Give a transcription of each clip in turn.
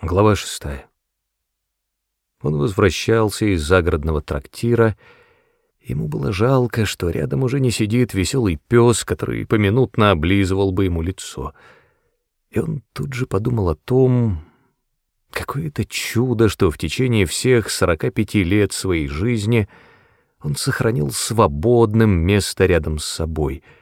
Глава шестая. Он возвращался из загородного трактира. Ему было жалко, что рядом уже не сидит веселый пес, который поминутно облизывал бы ему лицо. И он тут же подумал о том, какое это чудо, что в течение всех 45 лет своей жизни он сохранил свободным место рядом с собой —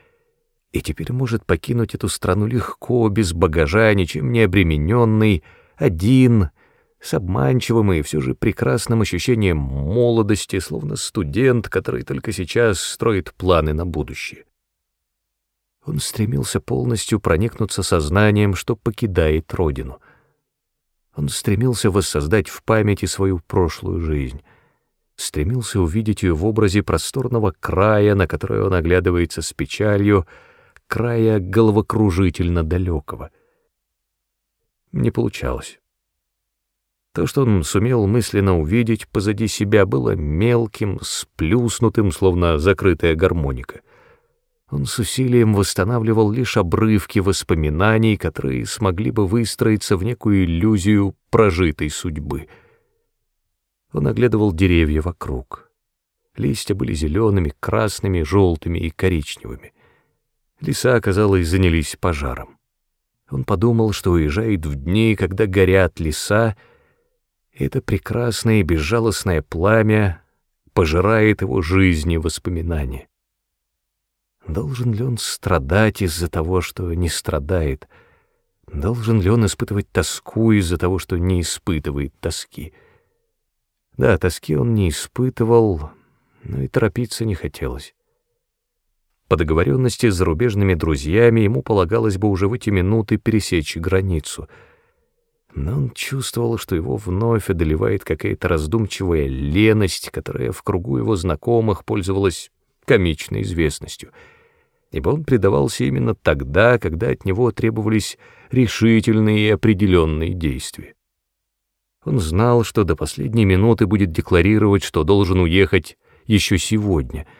и теперь может покинуть эту страну легко, без багажа, ничем не обремененный, один, с обманчивым и все же прекрасным ощущением молодости, словно студент, который только сейчас строит планы на будущее. Он стремился полностью проникнуться сознанием, что покидает родину. Он стремился воссоздать в памяти свою прошлую жизнь, стремился увидеть ее в образе просторного края, на который он оглядывается с печалью, края головокружительно далекого — не получалось. То, что он сумел мысленно увидеть позади себя, было мелким, сплюснутым, словно закрытая гармоника. Он с усилием восстанавливал лишь обрывки воспоминаний, которые смогли бы выстроиться в некую иллюзию прожитой судьбы. Он оглядывал деревья вокруг. Листья были зелеными, красными, желтыми и коричневыми. Леса, казалось, занялись пожаром. Он подумал, что уезжает в дни, когда горят леса, и это прекрасное и безжалостное пламя пожирает его жизнь и воспоминания. Должен ли он страдать из-за того, что не страдает? Должен ли он испытывать тоску из-за того, что не испытывает тоски? Да, тоски он не испытывал, но и торопиться не хотелось. По договоренности с зарубежными друзьями ему полагалось бы уже в эти минуты пересечь границу. Но он чувствовал, что его вновь одолевает какая-то раздумчивая леность, которая в кругу его знакомых пользовалась комичной известностью, ибо он предавался именно тогда, когда от него требовались решительные и определенные действия. Он знал, что до последней минуты будет декларировать, что должен уехать еще сегодня —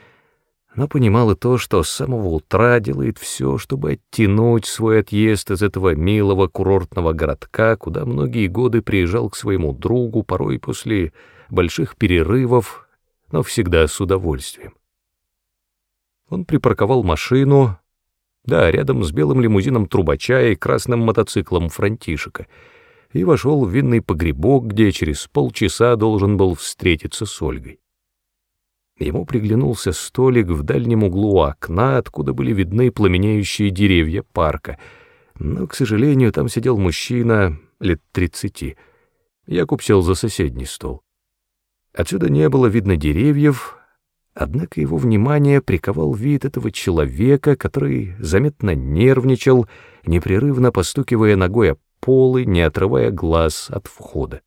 но понимала то, что с самого утра делает все, чтобы оттянуть свой отъезд из этого милого курортного городка, куда многие годы приезжал к своему другу, порой после больших перерывов, но всегда с удовольствием. Он припарковал машину, да, рядом с белым лимузином трубача и красным мотоциклом Франтишека, и вошел в винный погребок, где через полчаса должен был встретиться с Ольгой. Ему приглянулся столик в дальнем углу окна, откуда были видны пламенеющие деревья парка. Но, к сожалению, там сидел мужчина лет тридцати. Якуб сел за соседний стол. Отсюда не было видно деревьев, однако его внимание приковал вид этого человека, который заметно нервничал, непрерывно постукивая ногой о полы, не отрывая глаз от входа.